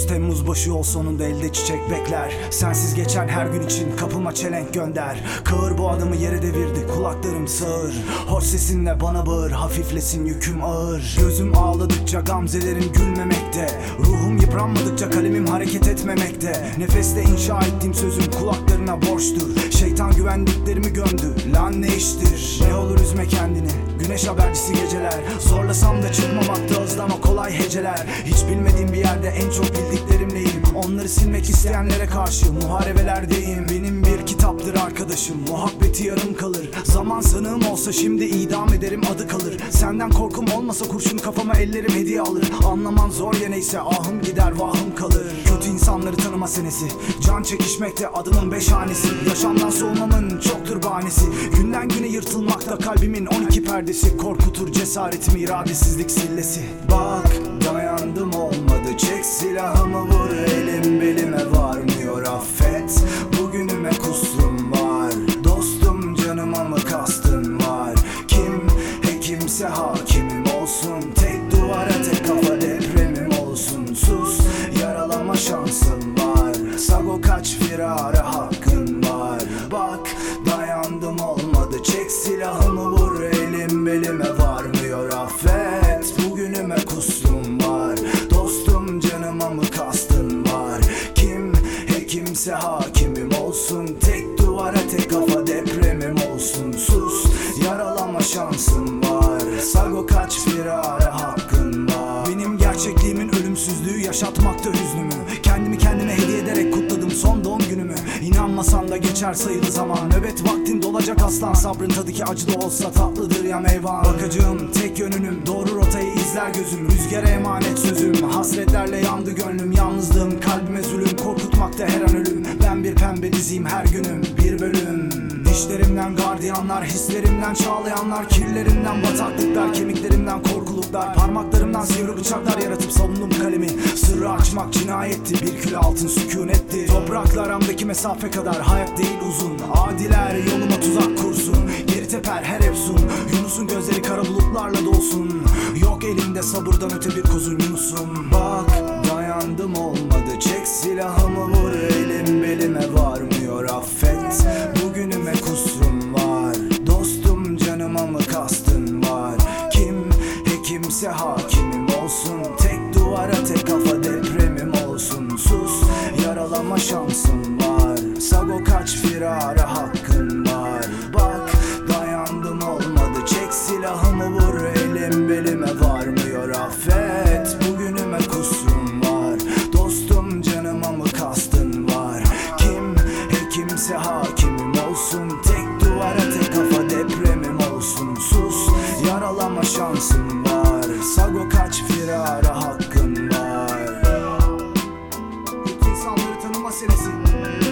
Ağustos Temmuz başı ol sonunda elde çiçek bekler. Sensiz geçen her gün için kapıma çelenk gönder. Kağır bu adamı yere devirdi kulaklarım sağır. Hoş sesinle bana bağır hafiflesin yüküm ağır. Gözüm ağladıkça gamzelerim gülmemekte. Ruhum yıpranmadıkça kalemim hareket etmemekte. Nefeste inşa ettiğim sözüm kulaklarına borçtur. Şeytan güvendiklerimi gömdü lan ne iştir? Ne olur üzme kendini güneş habercisi geceler. Zorlasam da çıkmamakta o kolay heceler. Hiç bilmediğim bir yerde en çok bildiklerimleyim Onları silmek isteyenlere karşı muharebelerdeyim Benim arkadaşım muhabbeti yarım kalır. Zaman sanığım olsa şimdi idam ederim adı kalır. Senden korkum olmasa kurşun kafama ellerim hediye alır. Anlaman zor ya neyse ahım gider vahım kalır. Kötü insanları tanıma senesi. Can çekişmekte adımın beş hanesi. Yaşamdan soğumamın çoktur bahanesi. Günden güne yırtılmakta kalbimin 12 perdesi. Korkutur cesaretimi iradesizlik sillesi. Bak dayandım Canıma mı kastın var? Kim? Hekimse hakimim olsun. Tek duvara tek kafa depremim olsun. Sus yaralama şansın var. Sago kaç firara hakkın var? Bak dayandım olmadı. Çek silahımı vur elim belime. Varmıyor affet Bugünüme kusrum var. Dostum canıma mı kastın var? Kim? Hekimse hakimim şansın var. Sago kaç firara hakkın var? Benim gerçekliğimin ölümsüzlüğü yaşatmakta hüznümü. Kendimi kendime hediye ederek kutladım son doğum günümü. İnanmasan da geçer sayılı zaman. Nöbet vaktin dolacak aslan. Sabrın tadı ki acı da olsa tatlıdır ya meyvan. Bakacağım tek yönünüm doğru rotayı izler gözüm. Rüzgara emanet sözüm. Hasretlerle yandı gönlüm. Yalnızlığım kalbime zulüm. Korkutmakta her an ölüm. Ben bir pembe diziyim her günüm. Bir bölüm Dişlerimden gardiyanlar, hislerimden çağlayanlar Kirlerimden bataklıklar, kemiklerimden korkuluklar. Parmaklarımdan sivri bıçaklar yaratıp savundum kalemi. Sırrı açmak cinayetti, bir kül altın sükunetti Toprakla aramdaki mesafe kadar hayat değil uzun. Adiler yoluma tuzak kursun Geri teper her efsun Yunus'un gözleri kara bulutlarla dolsun. Yok elimde sabırdan öte bir kuzun Yunus'um. Bak dayandım olmadı çek silahımı vur elim belime varmıyor affet tek kafa depremim olsun Sus. Yaralama şansın var. Sago kaç firara hakkın var? Bak dayandım olmadı. Çek silahımı vur elim belime varmıyor. Affet Bugünüme kusrum var. Dostum canıma mı kastın var? Kim hekimse hakimim olsun. Tek duvara tek kafa depremim olsun. Sus yaralama şansın var. Sago kaç firara hakkın Tá ser assim.